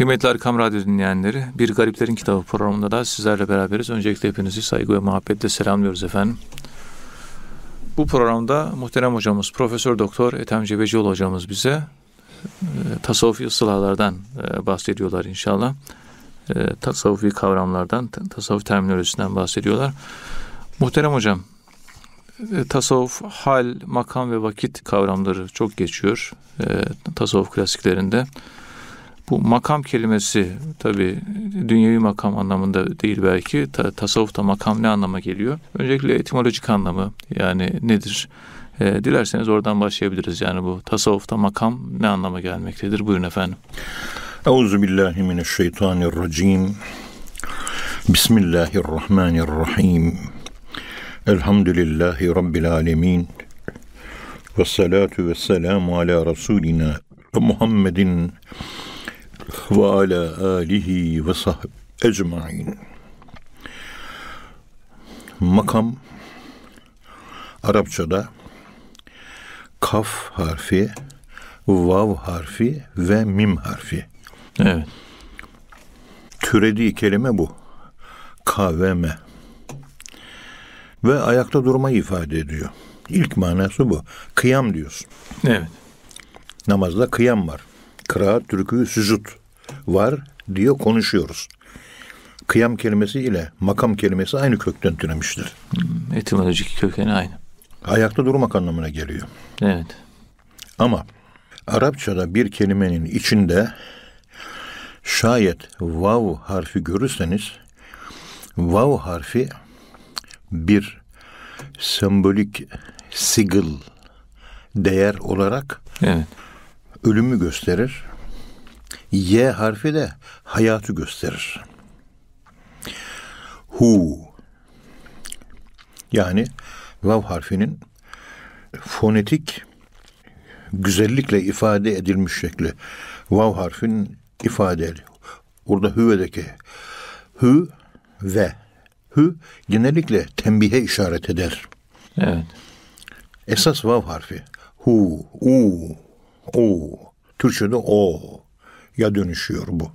Kıymetli Arkam Radyo dinleyenleri, Bir Gariplerin Kitabı programında da sizlerle beraberiz. Öncelikle hepinizi saygı ve muhabbetle selamlıyoruz efendim. Bu programda muhterem hocamız Profesör Doktor Ethem Cebecioğlu hocamız bize e, tasavvufi ıslahlardan e, bahsediyorlar inşallah. E, tasavvufi kavramlardan, tasavvuf terminolojisinden bahsediyorlar. Muhterem hocam, e, tasavvuf, hal, makam ve vakit kavramları çok geçiyor e, tasavvuf klasiklerinde. Bu makam kelimesi tabi dünyevi makam anlamında değil belki. Ta, tasavvufta makam ne anlama geliyor? Öncelikle etimolojik anlamı yani nedir? E, dilerseniz oradan başlayabiliriz. Yani bu tasavvufta makam ne anlama gelmektedir? Buyurun efendim. Euzu billahi mineşşeytanirracim. Bismillahirrahmanirrahim. Elhamdülillahi rabbil alamin. Ve salatu ve selamu ala Resulina Muhammedin ve ala alihi ve sahb ecmain. Makam Arapçada kaf harfi, vav harfi ve mim harfi. Evet. Türediği kelime bu. Kaveme. Ve ayakta durmayı ifade ediyor. İlk manası bu. Kıyam diyorsun. Evet. Namazda kıyam var. Kıraat, türkü, süzut var diyor konuşuyoruz. Kıyam kelimesi ile makam kelimesi aynı kökten türemiştir. Hmm, etimolojik kökeni aynı. Ayakta durmak anlamına geliyor. Evet. Ama Arapçada bir kelimenin içinde şayet vav harfi görürseniz vav harfi bir sembolik sigil değer olarak evet. ölümü gösterir. Y harfi de hayatı gösterir. Hu yani vav harfinin fonetik güzellikle ifade edilmiş şekli. Vav harfinin ifade Burada hüvedeki hü ve hü genellikle tembihe işaret eder. Evet. Esas vav harfi. Hu, u, o. Türkçe'de o ya dönüşüyor bu.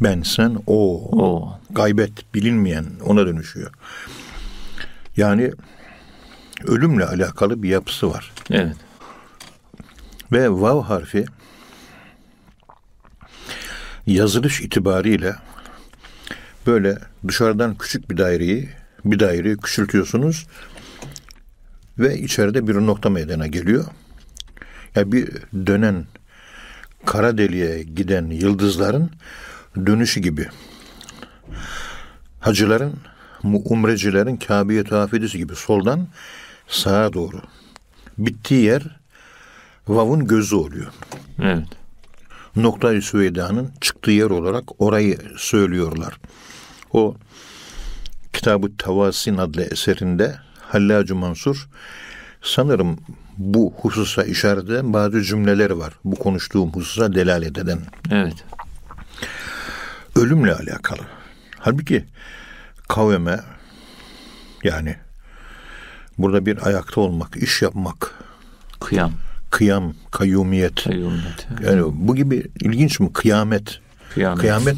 Ben, sen, o. O. Gaybet, bilinmeyen ona dönüşüyor. Yani ölümle alakalı bir yapısı var. Evet. Ve vav harfi yazılış itibariyle böyle dışarıdan küçük bir daireyi bir daireyi küçültüyorsunuz ve içeride bir nokta meydana geliyor. Ya yani bir dönen kara deliğe giden yıldızların dönüşü gibi. Hacıların, umrecilerin Kabe'ye tavaf gibi soldan sağa doğru. Bittiği yer Vav'ın gözü oluyor. Evet. Noktayı Süveyda'nın çıktığı yer olarak orayı söylüyorlar. O Kitab-ı Tavasin adlı eserinde Hallacı Mansur sanırım bu hususa işaret eden bazı cümleler var. Bu konuştuğum hususa delalet eden. Evet. Ölümle alakalı. Halbuki kavme yani burada bir ayakta olmak, iş yapmak, kıyam, kıyam, kayyumiyet. Kayyumiyet. Yani bu gibi ilginç mi? Kıyamet. Kıyamet. Kıyamet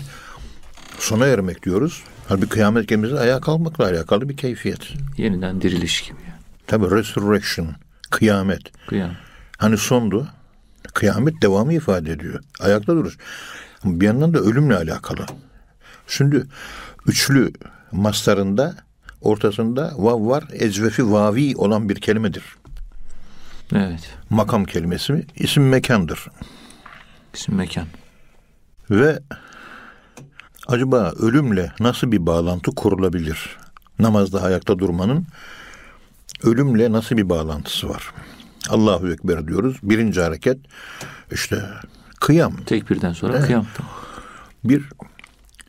sona ermek diyoruz. Halbuki kıyamet kelimesi ayağa kalkmakla alakalı bir keyfiyet. Yeniden diriliş gibi. Tabi resurrection, kıyamet. Kıyam. Hani sondu. Kıyamet devamı ifade ediyor. Ayakta durur. Bir yandan da ölümle alakalı. Şimdi üçlü mastarında ortasında vav var, ecvefi vavi olan bir kelimedir. Evet. Makam kelimesi isim mekandır. İsim mekan. Ve acaba ölümle nasıl bir bağlantı kurulabilir? Namazda ayakta durmanın ölümle nasıl bir bağlantısı var? Allahu Ekber diyoruz. Birinci hareket işte kıyam. Tekbirden sonra evet. kıyam. Bir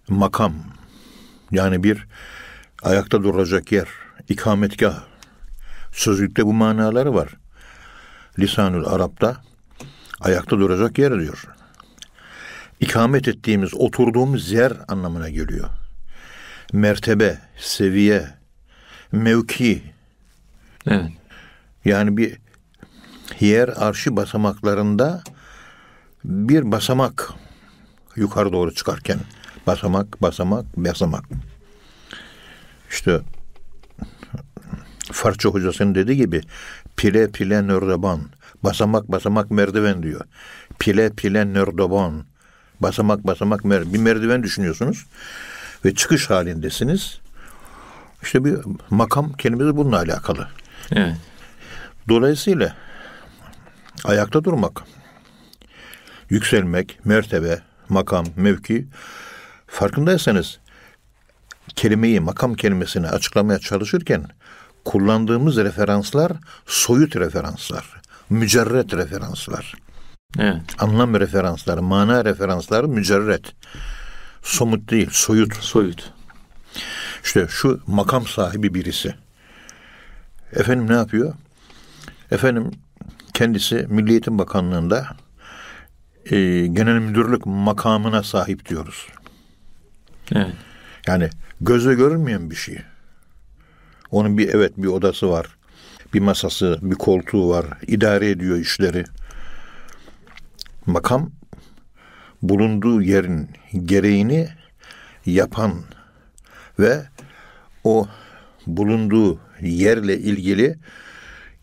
makam yani bir ayakta duracak yer, ikametgah. Sözlükte bu manaları var. Lisanül Arap'ta ayakta duracak yer diyor. İkamet ettiğimiz, oturduğumuz yer anlamına geliyor. Mertebe, seviye, mevki. Evet. Yani bir yer arşi basamaklarında bir basamak yukarı doğru çıkarken basamak, basamak, basamak. İşte Farsça hocasının dediği gibi pile pile nördeban. Basamak basamak merdiven diyor. Pile pile nördeban. Basamak basamak mer bir merdiven düşünüyorsunuz ve çıkış halindesiniz. İşte bir makam kelimesi bununla alakalı. Evet. Dolayısıyla ayakta durmak, yükselmek, mertebe, makam, mevki farkındaysanız kelimeyi, makam kelimesini açıklamaya çalışırken kullandığımız referanslar soyut referanslar, mücerret referanslar. Evet. Anlam referansları, mana referansları mücerret. Somut değil, soyut. Soyut. İşte şu makam sahibi birisi. Efendim ne yapıyor? Efendim kendisi Milli Eğitim Bakanlığı'nda e, genel müdürlük makamına sahip diyoruz. Evet. Yani gözle görünmeyen bir şey. Onun bir evet bir odası var. Bir masası, bir koltuğu var. idare ediyor işleri. Makam bulunduğu yerin gereğini yapan ve o bulunduğu yerle ilgili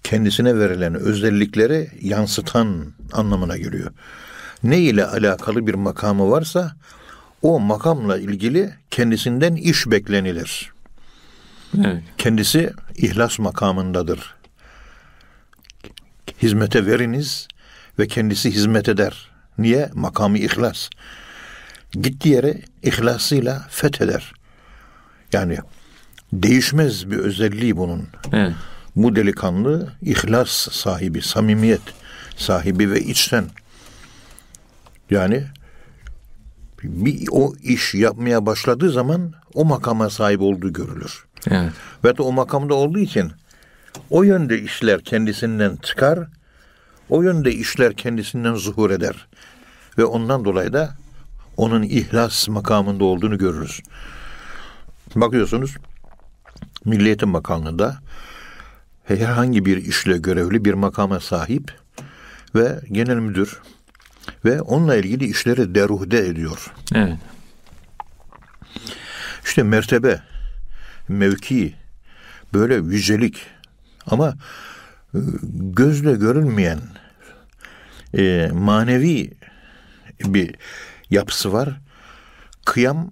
kendisine verilen özellikleri yansıtan anlamına geliyor. Ne ile alakalı bir makamı varsa o makamla ilgili kendisinden iş beklenilir. Evet. Kendisi ihlas makamındadır. Hizmete veriniz ve kendisi hizmet eder. Niye? Makamı ihlas. Gittiği yere ihlasıyla fetheder. Yani değişmez bir özelliği bunun. Evet. Bu delikanlı ihlas sahibi, samimiyet sahibi ve içten. Yani bir o iş yapmaya başladığı zaman o makama sahip olduğu görülür. Evet. Ve de o makamda olduğu için o yönde işler kendisinden çıkar, o yönde işler kendisinden zuhur eder. Ve ondan dolayı da onun ihlas makamında olduğunu görürüz. Bakıyorsunuz Milli Eğitim Bakanlığı'nda herhangi bir işle görevli bir makama sahip ve genel müdür ve onunla ilgili işleri deruhde ediyor. Evet. İşte mertebe, mevki, böyle yücelik ama e, gözle görülmeyen e, manevi bir yapısı var. Kıyam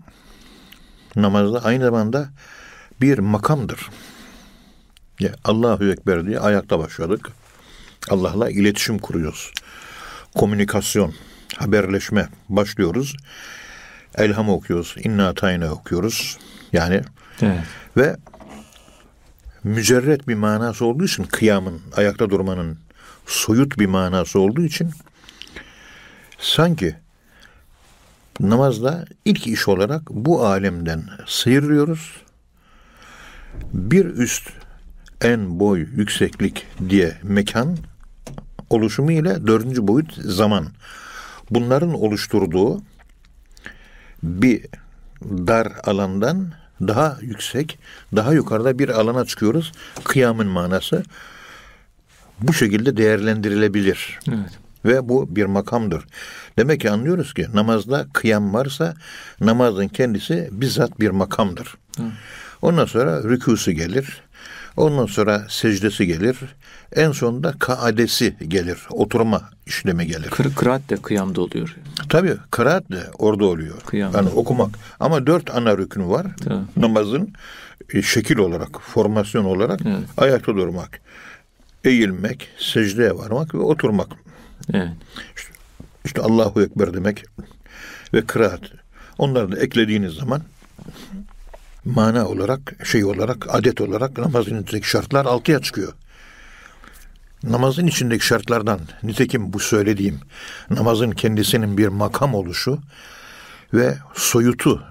namazda aynı zamanda bir makamdır. Ya Allahu Ekber diye ayakta başladık. Allah'la iletişim kuruyoruz. Komünikasyon, haberleşme başlıyoruz. Elham okuyoruz, İnna Tayna okuyoruz. Yani Evet. ve mücerret bir manası olduğu için kıyamın, ayakta durmanın soyut bir manası olduğu için sanki namazda ilk iş olarak bu alemden sıyrılıyoruz. Bir üst en boy yükseklik diye mekan oluşumu ile dördüncü boyut zaman. Bunların oluşturduğu bir dar alandan daha yüksek, daha yukarıda bir alana çıkıyoruz. Kıyamın manası bu şekilde değerlendirilebilir. Evet. Ve bu bir makamdır. Demek ki anlıyoruz ki namazda kıyam varsa namazın kendisi bizzat bir makamdır. Ondan sonra rükûsu gelir. Ondan sonra secdesi gelir. En sonunda kaadesi gelir. Oturma işlemi gelir. Kır, kıraat de kıyamda oluyor. Tabii kıraat da orada oluyor. Kıyam. Yani okumak. Ama dört ana rükünü var. Tabii. Namazın e, şekil olarak, formasyon olarak Evet. ayakta durmak, eğilmek, secdeye varmak ve oturmak. Evet. İşte Allahu Ekber demek ve kıraat. Onları da eklediğiniz zaman mana olarak, şey olarak, adet olarak namazın içindeki şartlar altıya çıkıyor. Namazın içindeki şartlardan nitekim bu söylediğim namazın kendisinin bir makam oluşu ve soyutu,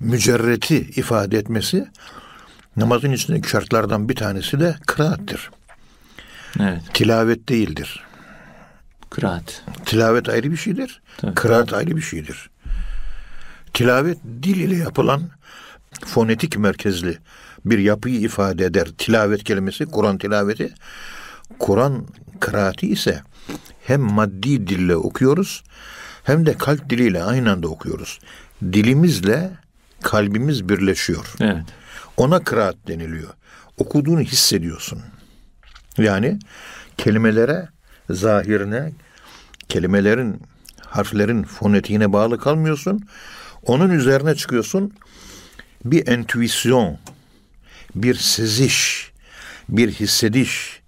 mücerreti ifade etmesi namazın içindeki şartlardan bir tanesi de kıraattir. Evet. Tilavet değildir. Kıraat. Tilavet ayrı bir şeydir. Tabii. Kıraat ayrı bir şeydir. Tilavet dil ile yapılan fonetik merkezli bir yapıyı ifade eder. Tilavet kelimesi Kur'an tilaveti. Kur'an kıraati ise hem maddi dille okuyoruz hem de kalp diliyle aynı anda okuyoruz. Dilimizle kalbimiz birleşiyor. Evet. Ona kıraat deniliyor. Okuduğunu hissediyorsun. Yani kelimelere, zahirine, kelimelerin, harflerin fonetiğine bağlı kalmıyorsun. Onun üzerine çıkıyorsun. Bir entüisyon, bir seziş, bir hissediş,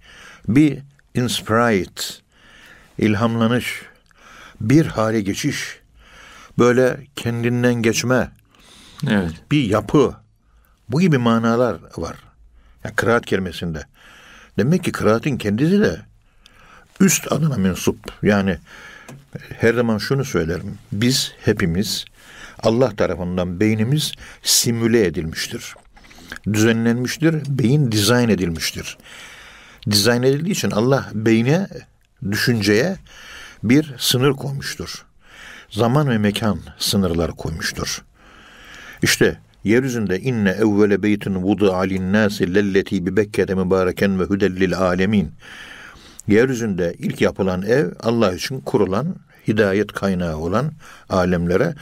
bir inspired, ilhamlanış, bir hale geçiş, böyle kendinden geçme, Evet. bir yapı. Bu gibi manalar var. Ya kıraat kelimesinde. Demek ki kıraatin kendisi de üst adına mensup. Yani her zaman şunu söylerim. Biz hepimiz Allah tarafından beynimiz simüle edilmiştir. Düzenlenmiştir. Beyin dizayn edilmiştir. Dizayn edildiği için Allah beyne, düşünceye bir sınır koymuştur. Zaman ve mekan sınırlar koymuştur. İşte yeryüzünde inne evvele beytin vudu alin nasi lelleti bi Bekke'de mübareken ve hudellil alemin. Yeryüzünde ilk yapılan ev Allah için kurulan, hidayet kaynağı olan alemlere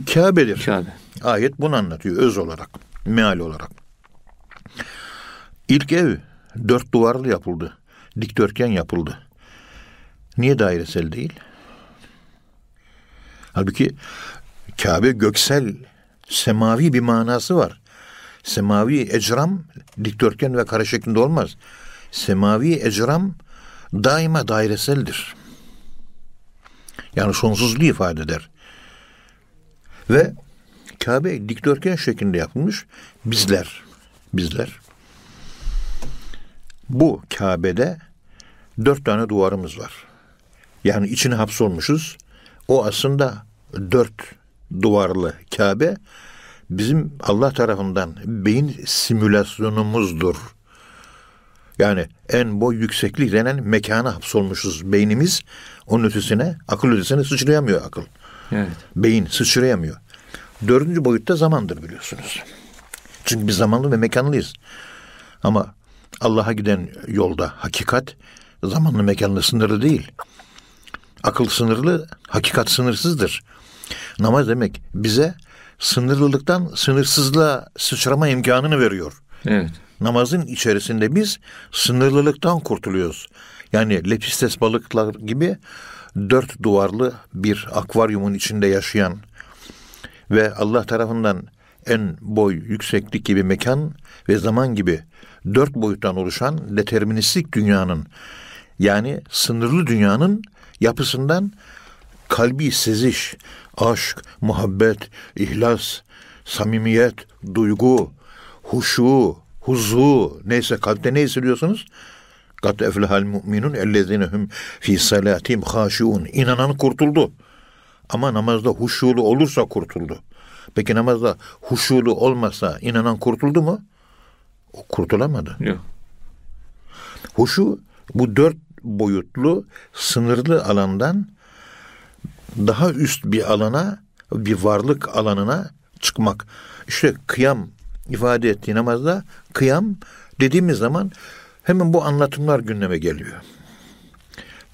Kabe'dir. Kabe. Ayet bunu anlatıyor öz olarak, meal olarak. İlk ev dört duvarlı yapıldı. Dikdörtgen yapıldı. Niye dairesel değil? Halbuki Kabe göksel, semavi bir manası var. Semavi ecram dikdörtgen ve kare şeklinde olmaz. Semavi ecram daima daireseldir. Yani sonsuzluğu ifade eder. Ve Kabe dikdörtgen şeklinde yapılmış. Bizler, bizler bu Kabe'de dört tane duvarımız var. Yani içine hapsolmuşuz. O aslında dört duvarlı Kabe bizim Allah tarafından beyin simülasyonumuzdur. Yani en boy yükseklik denen mekana hapsolmuşuz beynimiz. Onun ötesine, akıl ötesine sıçrayamıyor akıl. Evet. Beyin sıçrayamıyor. Dördüncü boyutta zamandır biliyorsunuz. Çünkü biz zamanlı ve mekanlıyız. Ama Allah'a giden yolda hakikat zamanlı mekanlı sınırlı değil. Akıl sınırlı, hakikat sınırsızdır. Namaz demek bize sınırlılıktan sınırsızlığa sıçrama imkanını veriyor. Evet. Namazın içerisinde biz sınırlılıktan kurtuluyoruz. Yani lepistes balıklar gibi dört duvarlı bir akvaryumun içinde yaşayan ve Allah tarafından en boy, yükseklik gibi mekan ve zaman gibi dört boyuttan oluşan deterministik dünyanın yani sınırlı dünyanın yapısından kalbi seziş, aşk, muhabbet, ihlas, samimiyet, duygu, huşu, huzu neyse kalpte ne hissediyorsunuz? Kat eflehal mu'minun ellezine hum fi salatim haşiun. İnanan kurtuldu. Ama namazda huşulu olursa kurtuldu. Peki namazda huşulu olmasa inanan kurtuldu mu? O kurtulamadı. Yok. Huşu bu dört boyutlu sınırlı alandan daha üst bir alana, bir varlık alanına çıkmak. İşte kıyam ifade ettiği namazda kıyam dediğimiz zaman hemen bu anlatımlar gündeme geliyor.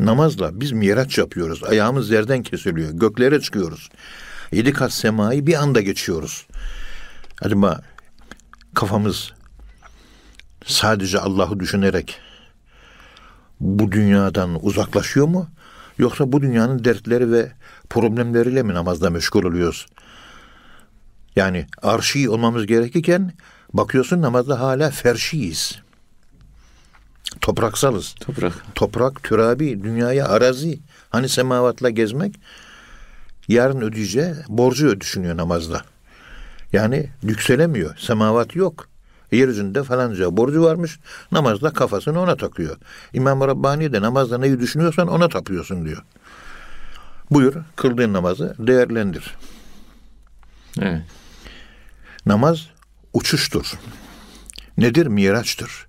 Namazla biz miraç yapıyoruz. Ayağımız yerden kesiliyor. Göklere çıkıyoruz. Yedi kat semayı bir anda geçiyoruz. Acaba kafamız sadece Allah'ı düşünerek bu dünyadan uzaklaşıyor mu? Yoksa bu dünyanın dertleri ve problemleriyle mi namazda meşgul oluyoruz? Yani arşi olmamız gerekirken bakıyorsun namazda hala ferşiyiz. Topraksalız. Toprak. Toprak, türabi, dünyaya arazi. Hani semavatla gezmek? Yarın ödeyeceği borcu düşünüyor namazda. Yani yükselemiyor. Semavat yok. Yeryüzünde falanca borcu varmış. Namazda kafasını ona takıyor. İmam Rabbani de namazda neyi düşünüyorsan ona tapıyorsun diyor. Buyur kıldığın namazı değerlendir. Evet. Namaz uçuştur. Nedir? Miraçtır.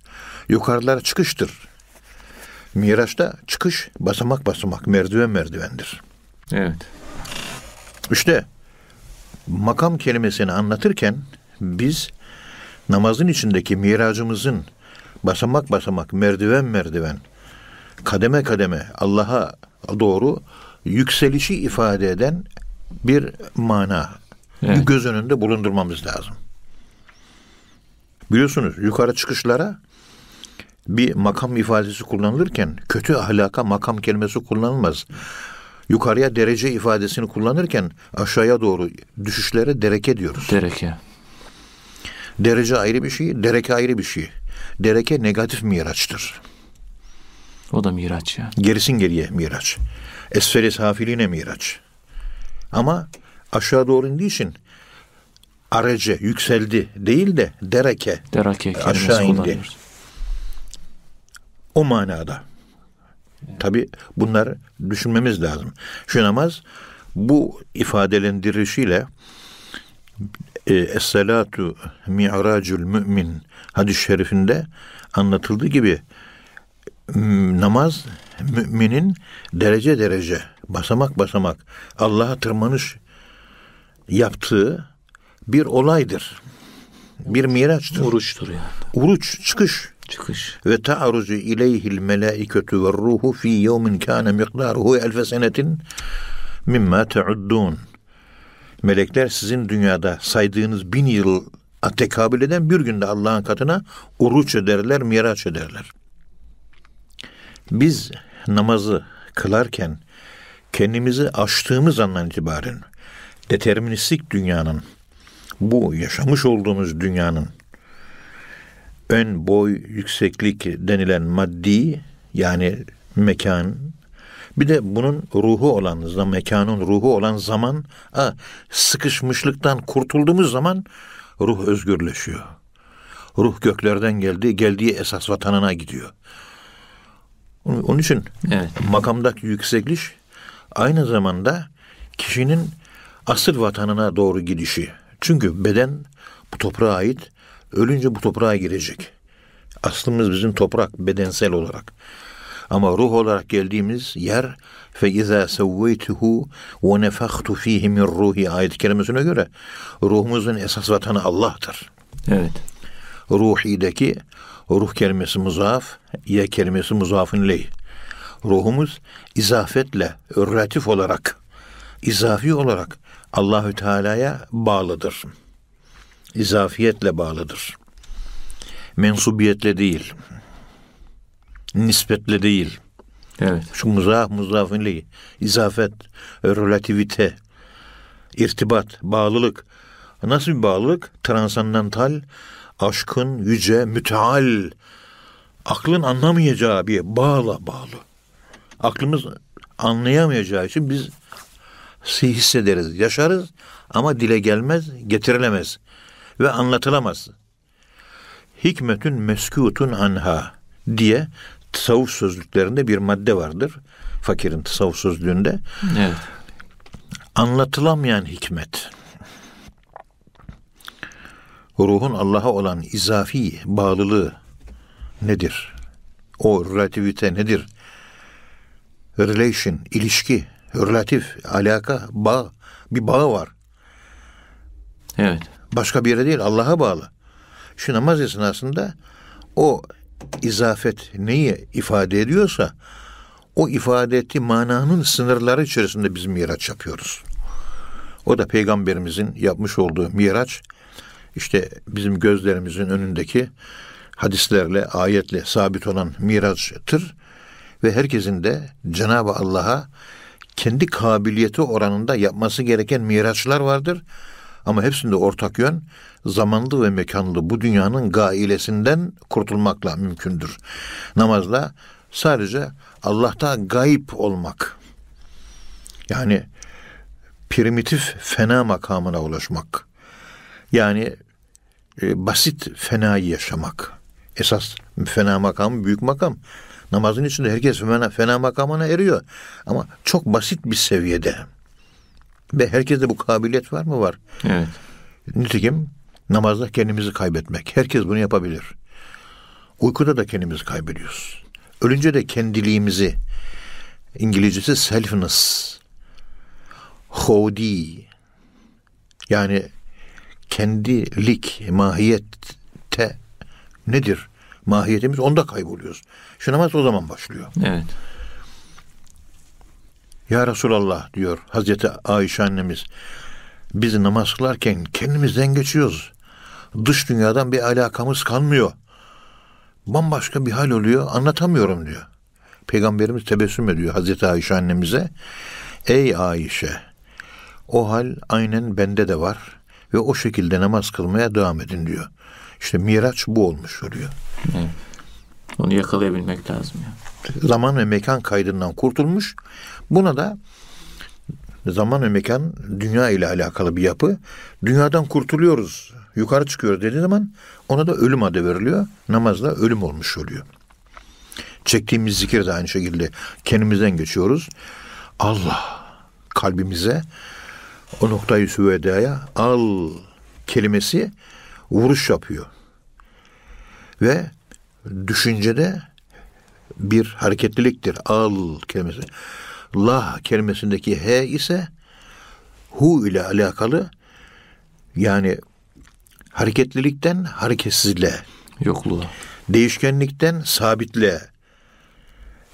Yukarılara çıkıştır. Miraçta çıkış basamak basamak, merdiven merdivendir. Evet. İşte makam kelimesini anlatırken biz namazın içindeki miracımızın basamak basamak, merdiven merdiven, kademe kademe Allah'a doğru yükselişi ifade eden bir mana. Evet. Göz önünde bulundurmamız lazım. Biliyorsunuz yukarı çıkışlara bir makam ifadesi kullanılırken kötü ahlaka makam kelimesi kullanılmaz. Yukarıya derece ifadesini kullanırken aşağıya doğru düşüşlere dereke diyoruz. Dereke. Derece ayrı bir şey, dereke ayrı bir şey. Dereke negatif miraçtır. O da miraç ya. Gerisin geriye miraç. Esferi safiline miraç. Ama aşağı doğru indiği için arece yükseldi değil de dereke kelimesi Aşağı indi. O manada. Tabi bunları düşünmemiz lazım. Şu namaz bu ifadelendirilişiyle e, Es-salatu mi'racul mümin hadis-i şerifinde anlatıldığı gibi namaz müminin derece derece basamak basamak Allah'a tırmanış yaptığı bir olaydır. Bir miraçtır. Oruçtur yani. Uruç, çıkış. Çıkış. Ve ta'ruzu ileyhil melâiketu ve ruhu fi yevmin kâne miqdaruhu elfe senetin mimma te'uddûn. Melekler sizin dünyada saydığınız bin yıl tekabül eden bir günde Allah'ın katına uruç ederler, miraç ederler. Biz namazı kılarken kendimizi aştığımız andan itibaren deterministik dünyanın, bu yaşamış olduğumuz dünyanın ön boy yükseklik denilen maddi yani mekan bir de bunun ruhu olan zaman mekanın ruhu olan zaman a, sıkışmışlıktan kurtulduğumuz zaman ruh özgürleşiyor. Ruh göklerden geldi, geldiği esas vatanına gidiyor. Onun için Evet. makamdaki yükseklik aynı zamanda kişinin asıl vatanına doğru gidişi. Çünkü beden bu toprağa ait, ölünce bu toprağa girecek. Aslımız bizim toprak bedensel olarak. Ama ruh olarak geldiğimiz yer fe izâ sevveytuhu ve nefahtu fihi min ruhi ayet kelimesine göre ruhumuzun esas vatanı Allah'tır. Evet. Ruhi'deki ruh kelimesi muzaf, ye kelimesi muzafın ley. Ruhumuz izafetle, relatif olarak, izafi olarak Allahü Teala'ya bağlıdır. İzafiyetle bağlıdır. Mensubiyetle değil. Nispetle değil. Evet. Şu muzaf, muzafın ley. İzafet, relativite, irtibat, bağlılık. Nasıl bir bağlılık? Transandantal, aşkın, yüce, müteal, aklın anlamayacağı bir bağla bağlı. Aklımız anlayamayacağı için biz hissederiz, yaşarız ama dile gelmez, getirilemez ve anlatılamaz. Hikmetün meskutun anha diye tasavvuf sözlüklerinde bir madde vardır. Fakirin tasavvuf sözlüğünde. Evet. Anlatılamayan hikmet. Ruhun Allah'a olan izafi bağlılığı nedir? O relativite nedir? Relation, ilişki, relatif, alaka, bağ. Bir bağı var. Evet. Başka bir yere değil, Allah'a bağlı. Şu namaz esnasında o izafet neyi ifade ediyorsa o ifade ettiği mananın sınırları içerisinde biz miraç yapıyoruz. O da peygamberimizin yapmış olduğu miraç işte bizim gözlerimizin önündeki hadislerle, ayetle sabit olan miraçtır ve herkesin de Cenab-ı Allah'a kendi kabiliyeti oranında yapması gereken miraçlar vardır. Ama hepsinde ortak yön zamanlı ve mekanlı bu dünyanın gailesinden kurtulmakla mümkündür. Namazla sadece Allah'ta gayip olmak. Yani primitif fena makamına ulaşmak. Yani e, basit fenayı yaşamak. Esas fena makamı büyük makam. Namazın içinde herkes fena, fena makamına eriyor. Ama çok basit bir seviyede. Ve herkeste bu kabiliyet var mı? Var. Evet. Nitekim namazda kendimizi kaybetmek. Herkes bunu yapabilir. Uykuda da kendimizi kaybediyoruz. Ölünce de kendiliğimizi İngilizcesi selfness hodi yani kendilik mahiyette nedir? Mahiyetimiz onda kayboluyoruz. Şu namaz o zaman başlıyor. Evet. Ya Resulallah diyor Hazreti Ayşe annemiz. Biz namaz kılarken kendimizden geçiyoruz. Dış dünyadan bir alakamız kalmıyor. Bambaşka bir hal oluyor anlatamıyorum diyor. Peygamberimiz tebessüm ediyor Hazreti Ayşe annemize. Ey Ayşe o hal aynen bende de var ve o şekilde namaz kılmaya devam edin diyor. İşte Miraç bu olmuş oluyor. Evet. Onu yakalayabilmek lazım ya. Zaman ve mekan kaydından kurtulmuş. Buna da zaman ve mekan dünya ile alakalı bir yapı. Dünyadan kurtuluyoruz. Yukarı çıkıyoruz dediği zaman ona da ölüm adı veriliyor. Namazda ölüm olmuş oluyor. Çektiğimiz zikir de aynı şekilde kendimizden geçiyoruz. Allah kalbimize o noktayı süvedaya al kelimesi vuruş yapıyor. Ve düşüncede bir hareketliliktir. Al kelimesi. La kelimesindeki he ise hu ile alakalı yani hareketlilikten hareketsizliğe, Yokluğa. değişkenlikten sabitle,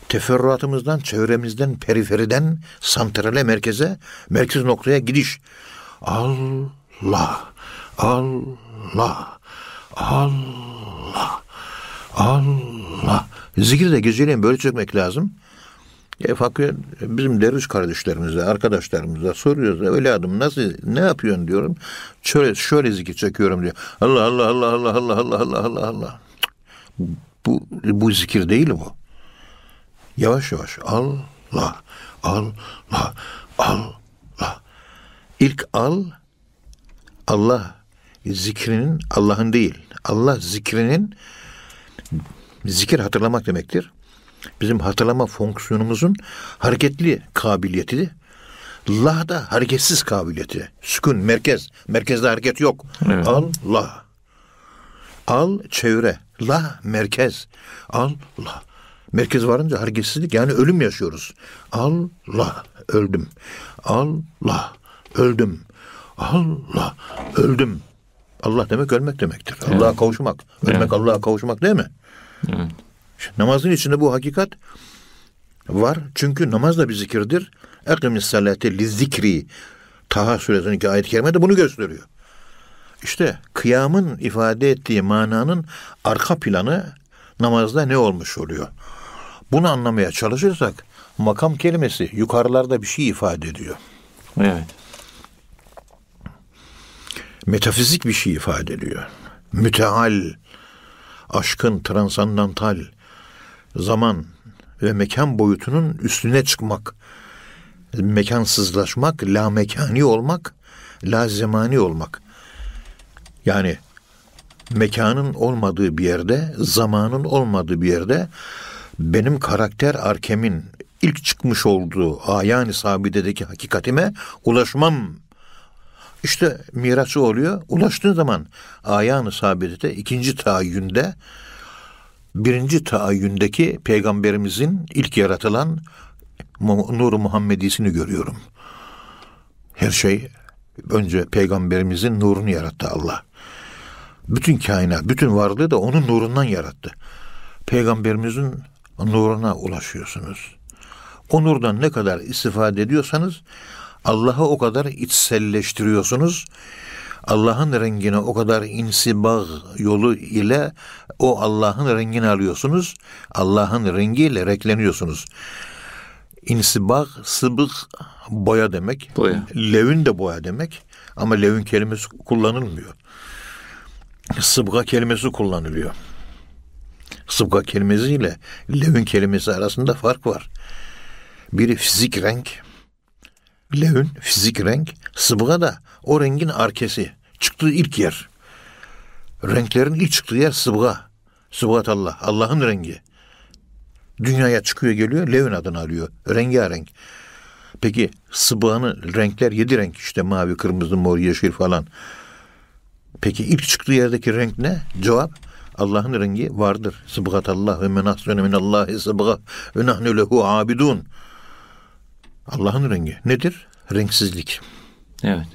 teferruatımızdan, çevremizden, periferiden santrale, merkeze, merkez noktaya gidiş. Allah, Allah, Allah, Allah. Zikir de geceleyin böyle çekmek lazım. E, fakir bizim derviş kardeşlerimize, arkadaşlarımıza soruyoruz. Öyle adım nasıl, ne yapıyorsun diyorum. Şöyle, şöyle zikir çekiyorum diyor. Allah Allah Allah Allah Allah Allah Allah Allah Allah. Bu, bu zikir değil bu. Yavaş yavaş Allah, Allah, Allah. İlk al, Allah zikrinin Allah'ın değil. Allah zikrinin zikir hatırlamak demektir. Bizim hatırlama fonksiyonumuzun hareketli kabiliyeti. La da hareketsiz kabiliyeti. Sükun, merkez. Merkezde hareket yok. Evet. Allah. Al çevre. La merkez. Allah. Merkez varınca hareketsizlik yani ölüm yaşıyoruz. Allah öldüm. Allah öldüm. Allah öldüm. Allah demek ölmek demektir. Allah'a kavuşmak. Ölmek Evet. Allah'a kavuşmak değil mi? Evet. Namazın içinde bu hakikat var. Çünkü namaz da bir zikirdir. Ekimis salate li zikri. Taha suresindeki ayet-i kerime de bunu gösteriyor. İşte kıyamın ifade ettiği mananın arka planı namazda ne olmuş oluyor? Bunu anlamaya çalışırsak makam kelimesi yukarılarda bir şey ifade ediyor. Evet. metafizik bir şey ifade ediyor. Müteal, aşkın transandantal, zaman ve mekan boyutunun üstüne çıkmak, mekansızlaşmak, la mekani olmak, la zemani olmak. Yani mekanın olmadığı bir yerde, zamanın olmadığı bir yerde benim karakter arkemin ilk çıkmış olduğu ayani sabidedeki hakikatime ulaşmam işte mirası oluyor. Ulaştığın zaman ayağını sabitete ikinci taayyünde birinci taayyündeki peygamberimizin ilk yaratılan Nur-u Muhammedisini görüyorum. Her şey önce peygamberimizin nurunu yarattı Allah. Bütün kainat, bütün varlığı da onun nurundan yarattı. Peygamberimizin nuruna ulaşıyorsunuz. O nurdan ne kadar istifade ediyorsanız Allah'ı o kadar içselleştiriyorsunuz. Allah'ın rengine o kadar insibag yolu ile o Allah'ın rengini alıyorsunuz. Allah'ın rengiyle renkleniyorsunuz. İnsibag, sıbık boya demek. Boya. Levin de boya demek. Ama levin kelimesi kullanılmıyor. Sıbga kelimesi kullanılıyor. Sıbga kelimesiyle levin kelimesi arasında fark var. Biri fizik renk, levin fizik renk, sıbga da o rengin arkesi, çıktığı ilk yer. Renklerin ilk çıktığı yer sıbga. Sıbgat Allah, Allah'ın rengi. Dünyaya çıkıyor geliyor, levin adını alıyor. Rengarenk. Peki sıbağının renkler yedi renk işte mavi, kırmızı, mor, yeşil falan. Peki ilk çıktığı yerdeki renk ne? Cevap Allah'ın rengi vardır. Sıbgat Allah ve men ahsenu minallahi sıbga ve nahnu lehu abidun. Allah'ın rengi nedir? Renksizlik. Evet.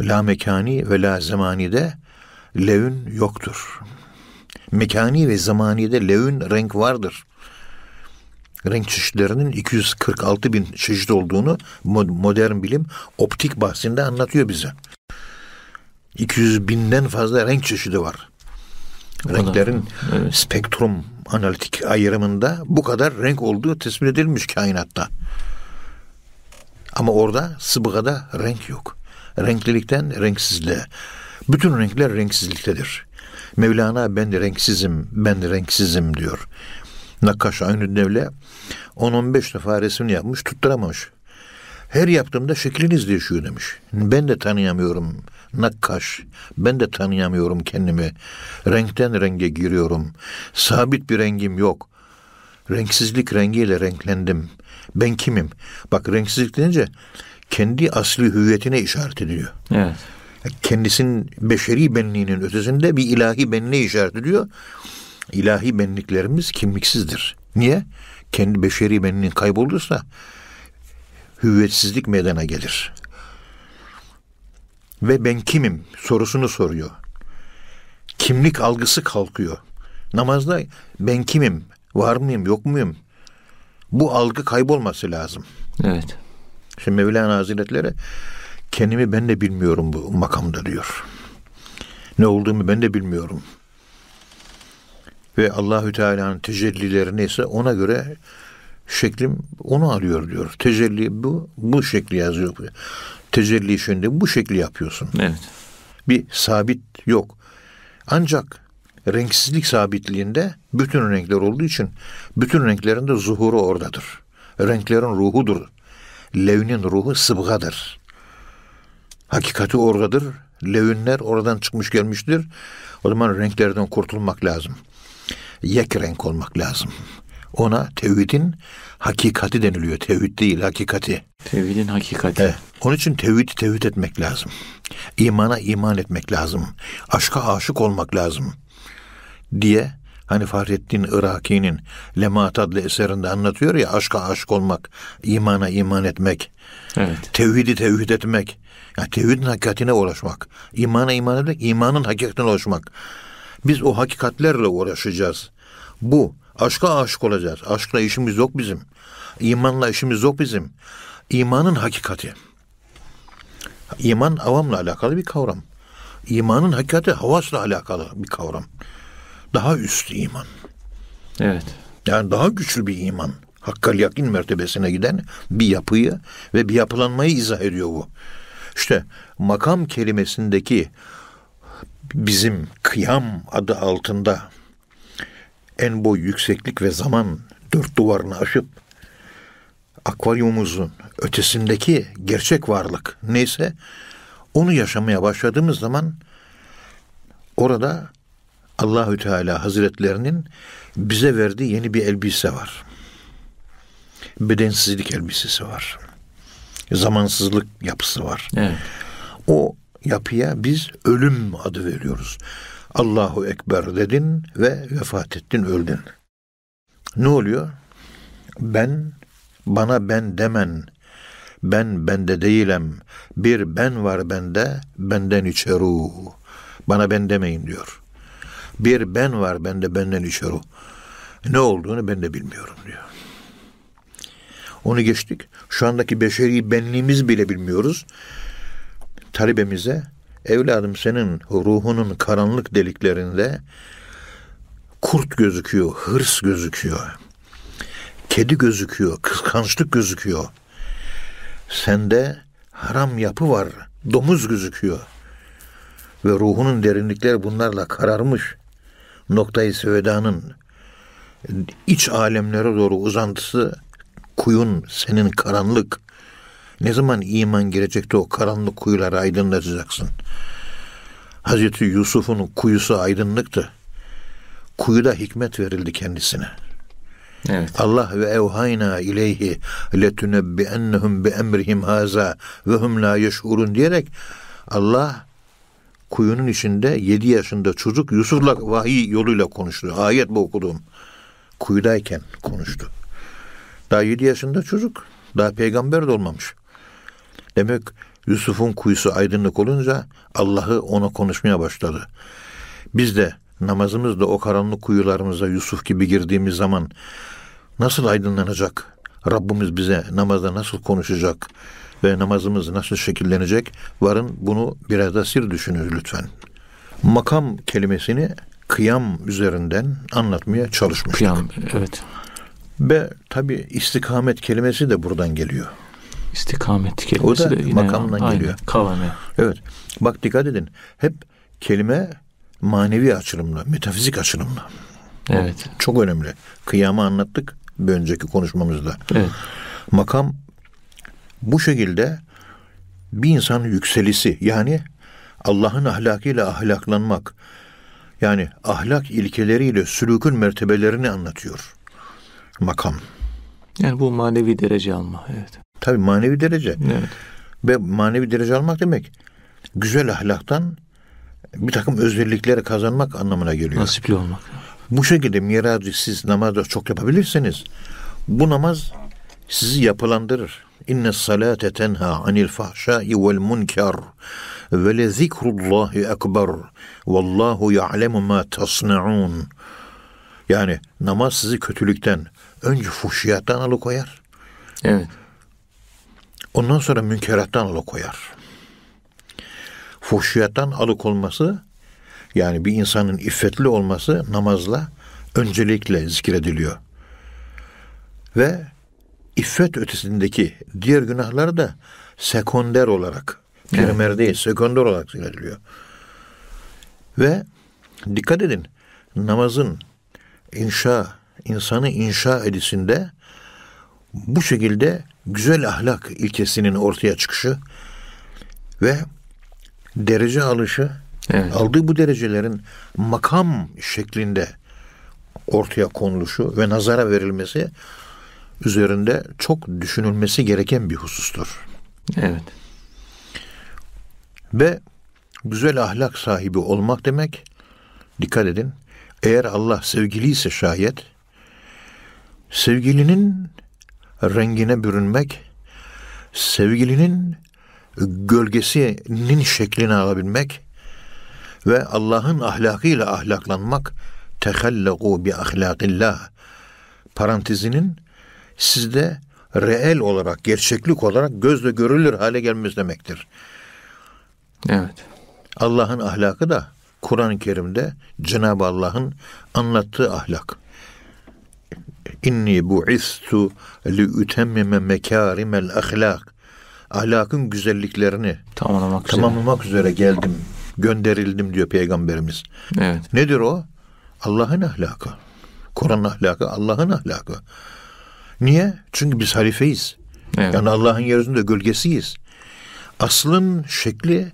La mekani ve la zamanide levün yoktur. Mekani ve zamanide levün renk vardır. renk çeşitlerinin 246 bin çeşit olduğunu modern bilim optik bahsinde anlatıyor bize. 200 binden fazla renk çeşidi var. Renklerin evet. spektrum analitik ayrımında bu kadar renk olduğu tespit edilmiş kainatta. Ama orada sıbgada renk yok. Renklilikten renksizliğe. Bütün renkler renksizliktedir. Mevlana ben renksizim, ben renksizim diyor. Nakkaş aynı devle 10-15 defa resmini yapmış tutturamamış. Her yaptığımda şekliniz değişiyor demiş. Ben de tanıyamıyorum nakkaş. Ben de tanıyamıyorum kendimi. Renkten renge giriyorum. Sabit bir rengim yok. Renksizlik rengiyle renklendim. Ben kimim? Bak renksizlik deyince kendi asli hüviyetine işaret ediyor. Evet. Kendisinin beşeri benliğinin ötesinde bir ilahi benliğe işaret ediyor. İlahi benliklerimiz kimliksizdir. Niye? Kendi beşeri benliğin kaybolduysa hüviyetsizlik meydana gelir. Ve ben kimim sorusunu soruyor. Kimlik algısı kalkıyor. Namazda ben kimim, var mıyım, yok muyum? Bu algı kaybolması lazım. Evet. Şimdi Mevlana Hazretleri kendimi ben de bilmiyorum bu makamda diyor. Ne olduğumu ben de bilmiyorum. Ve Allahü Teala'nın tecellileri neyse ona göre şeklim onu alıyor diyor. Tecelli bu, bu şekli yazıyor. Tecelli şimdi bu şekli yapıyorsun. Evet. Bir sabit yok. Ancak renksizlik sabitliğinde bütün renkler olduğu için bütün renklerin de zuhuru oradadır. Renklerin ruhudur. Levnin ruhu sıbgadır. Hakikati oradadır. Levünler oradan çıkmış gelmiştir. O zaman renklerden kurtulmak lazım. Yek renk olmak lazım. Ona tevhidin hakikati deniliyor. Tevhid değil, hakikati. Tevhidin hakikati. Evet. Onun için tevhidi tevhid etmek lazım. İmana iman etmek lazım. Aşka aşık olmak lazım. Diye hani Fahrettin Iraki'nin Lemat adlı eserinde anlatıyor ya aşka aşık olmak, imana iman etmek. Evet. Tevhidi tevhid etmek. Yani tevhidin hakikatine ulaşmak. İmana iman etmek, imanın hakikatine ulaşmak. Biz o hakikatlerle uğraşacağız. Bu Aşka aşık olacağız. Aşkla işimiz yok bizim. İmanla işimiz yok bizim. İmanın hakikati. İman avamla alakalı bir kavram. İmanın hakikati havasla alakalı bir kavram. Daha üst iman. Evet. Yani daha güçlü bir iman. Hakkal yakin mertebesine giden bir yapıyı ve bir yapılanmayı izah ediyor bu. İşte makam kelimesindeki bizim kıyam adı altında en boy yükseklik ve zaman dört duvarını aşıp akvaryumumuzun ötesindeki gerçek varlık neyse onu yaşamaya başladığımız zaman orada Allahü Teala Hazretlerinin bize verdiği yeni bir elbise var. Bedensizlik elbisesi var. Zamansızlık yapısı var. Evet. O yapıya biz ölüm adı veriyoruz. Allahu Ekber dedin ve vefat ettin öldün. Ne oluyor? Ben, bana ben demen, ben bende değilim, bir ben var bende, benden içeru. Bana ben demeyin diyor. Bir ben var bende, benden içeru. Ne olduğunu ben de bilmiyorum diyor. Onu geçtik. Şu andaki beşeri benliğimiz bile bilmiyoruz. Talebemize Evladım senin ruhunun karanlık deliklerinde kurt gözüküyor, hırs gözüküyor. Kedi gözüküyor, kıskançlık gözüküyor. Sende haram yapı var, domuz gözüküyor. Ve ruhunun derinlikleri bunlarla kararmış. Noktayı Söveda'nın iç alemlere doğru uzantısı kuyun senin karanlık. Ne zaman iman girecekti o karanlık kuyuları aydınlatacaksın. Hazreti Yusuf'un kuyusu aydınlıktı. Kuyuda hikmet verildi kendisine. Evet. Allah ve evhayna ileyhi letunebbiennehum bi emrihim haza ve hum la yeşurun diyerek Allah kuyunun içinde 7 yaşında çocuk Yusuf'la vahiy yoluyla konuştu. Ayet bu okudum. Kuyudayken konuştu. Daha 7 yaşında çocuk. Daha peygamber de olmamış. Demek Yusuf'un kuyusu aydınlık olunca Allah'ı ona konuşmaya başladı. Biz de namazımızda o karanlık kuyularımıza Yusuf gibi girdiğimiz zaman nasıl aydınlanacak? Rabbimiz bize namazda nasıl konuşacak ve namazımız nasıl şekillenecek? Varın bunu biraz da sir düşünün lütfen. Makam kelimesini kıyam üzerinden anlatmaya çalışmıştık. Kıyam, evet. Ve tabi istikamet kelimesi de buradan geliyor. İstikamet kelimesi O da de yine makamdan aynı, geliyor. Kavame. Evet. Bak dikkat edin. Hep kelime manevi açılımla, metafizik açılımla. Evet. Çok önemli. Kıyamı anlattık bir önceki konuşmamızda. Evet. Makam bu şekilde bir insanın yükselisi yani Allah'ın ahlakıyla ahlaklanmak yani ahlak ilkeleriyle sülükün mertebelerini anlatıyor. Makam. Yani bu manevi derece alma. Evet. Tabi manevi derece. Evet. Ve manevi derece almak demek güzel ahlaktan bir takım özellikleri kazanmak anlamına geliyor. Nasipli olmak. Bu şekilde miracı siz namazda çok yapabilirseniz bu namaz sizi yapılandırır. İnne salate tenha anil fahşai vel munkar ve le zikrullahi ekber vallahu ya'lemu ma tasnaun. Yani namaz sizi kötülükten önce fuhşiyattan alıkoyar. Evet. Ondan sonra münkerattan alıkoyar. Fuhşiyattan alıkolması yani bir insanın iffetli olması namazla öncelikle zikrediliyor. Ve iffet ötesindeki diğer günahlar da sekonder olarak, primer değil, sekonder olarak zikrediliyor. Ve dikkat edin, namazın inşa, insanı inşa edisinde bu şekilde güzel ahlak ilkesinin ortaya çıkışı ve derece alışı Evet. aldığı bu derecelerin makam şeklinde ortaya konuluşu ve nazara verilmesi üzerinde çok düşünülmesi gereken bir husustur. Evet. Ve güzel ahlak sahibi olmak demek dikkat edin eğer Allah sevgiliyse şayet sevgilinin rengine bürünmek sevgilinin gölgesinin şeklini alabilmek ve Allah'ın ahlakıyla ahlaklanmak tehallegu bi ahlakillah parantezinin sizde reel olarak, gerçeklik olarak gözle görülür hale gelmesi demektir. Evet. Allah'ın ahlakı da Kur'an-ı Kerim'de Cenab-ı Allah'ın anlattığı ahlak. İnni bu'istu li ütemmime mekârimel ahlak. Ahlakın güzelliklerini Tamamlamak üzere. tamamlamak üzere geldim, gönderildim diyor Peygamberimiz. Evet. Nedir o? Allah'ın ahlakı. Kur'an ahlakı, Allah'ın ahlakı. Niye? Çünkü biz halifeyiz. Evet. Yani Allah'ın yeryüzünde gölgesiyiz. Aslın şekli,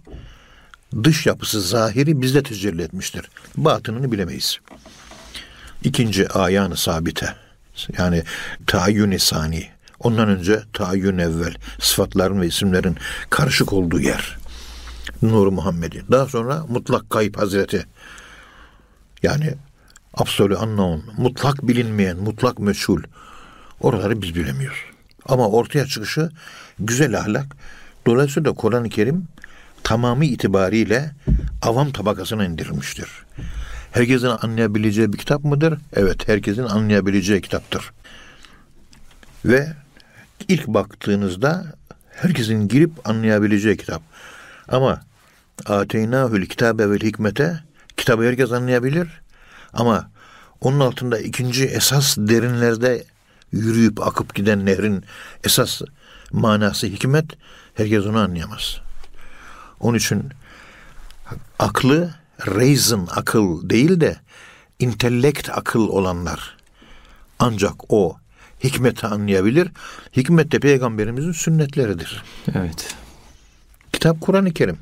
dış yapısı, zahiri bizde tecelli etmiştir. Batınını bilemeyiz. İkinci ayanı sabite. Yani tayyün sani. Ondan önce tayyün evvel. Sıfatların ve isimlerin karışık olduğu yer. Nur Muhammed'i. Daha sonra mutlak kayıp hazreti. Yani absolu unknown, mutlak bilinmeyen, mutlak meçhul. Oraları biz bilemiyoruz. Ama ortaya çıkışı güzel ahlak. Dolayısıyla Kur'an-ı Kerim tamamı itibariyle avam tabakasına indirilmiştir. Herkesin anlayabileceği bir kitap mıdır? Evet, herkesin anlayabileceği kitaptır. Ve ilk baktığınızda herkesin girip anlayabileceği kitap. Ama Ateynahül kitabe vel hikmete kitabı herkes anlayabilir. Ama onun altında ikinci esas derinlerde yürüyüp akıp giden nehrin esas manası hikmet herkes onu anlayamaz. Onun için aklı reason akıl değil de intellekt akıl olanlar ancak o hikmeti anlayabilir. Hikmet de peygamberimizin sünnetleridir. Evet. Kitap Kur'an-ı Kerim.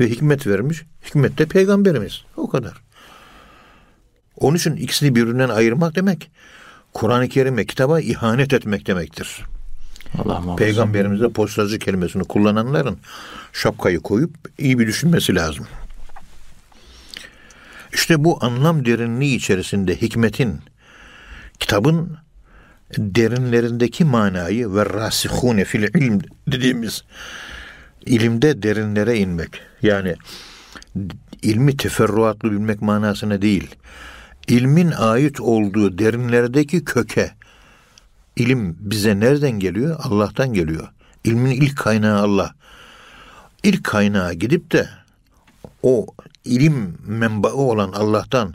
Ve hikmet vermiş. Hikmet de peygamberimiz. O kadar. Onun için ikisini birbirinden ayırmak demek Kur'an-ı Kerim'e kitaba ihanet etmek demektir. Allah muhafaza. Peygamberimize postacı kelimesini kullananların şapkayı koyup iyi bir düşünmesi lazım. İşte bu anlam derinliği içerisinde hikmetin, kitabın derinlerindeki manayı ve rasihune fil ilm dediğimiz ilimde derinlere inmek. Yani ilmi teferruatlı bilmek manasına değil. İlmin ait olduğu derinlerdeki köke İlim bize nereden geliyor? Allah'tan geliyor. İlmin ilk kaynağı Allah. İlk kaynağı gidip de o ilim menbaı olan Allah'tan